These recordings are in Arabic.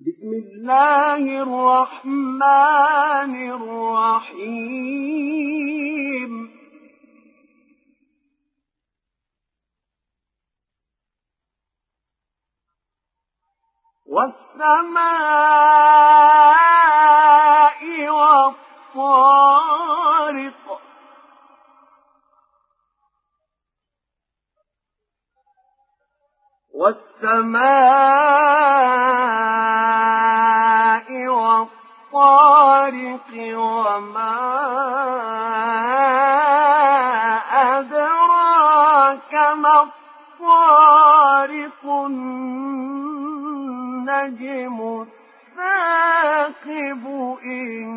بسم الله الرحمن الرحيم. والسماء والطارق. والسماء والطارق وما أدراك ما الطارق النجم الثاقب إن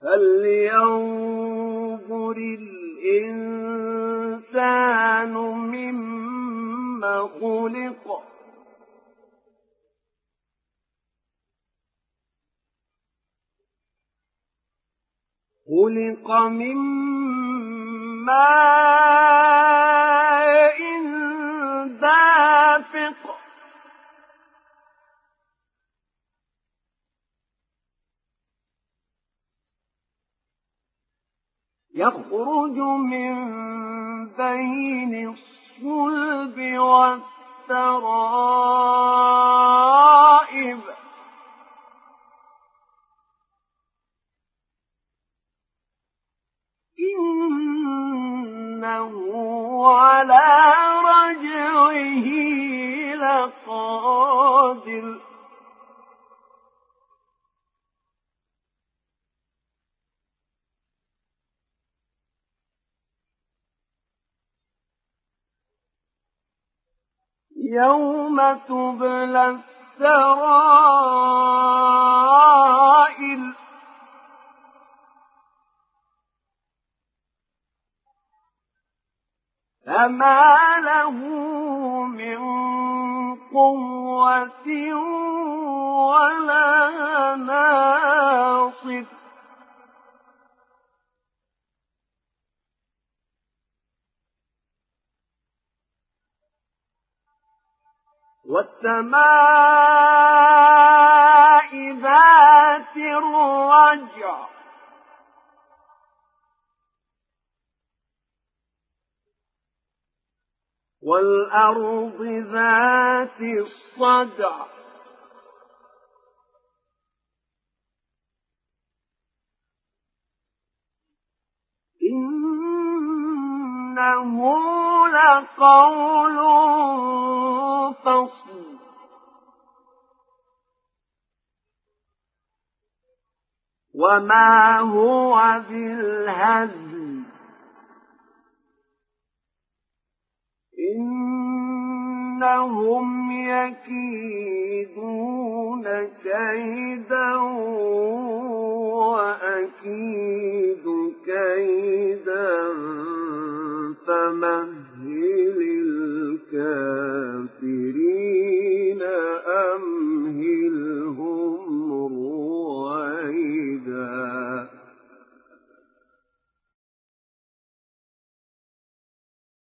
فلينظر الإنسان مما خلق خلق من يخرج من بين الصلب والترائب. إنه على يوم تبلى السرائر. فما له من قوة ولا والسماء ذات الرجع. والأرض ذات الصدع. إنه لقول فصل. وما هو بالهزل إنهم يكيدون كيدا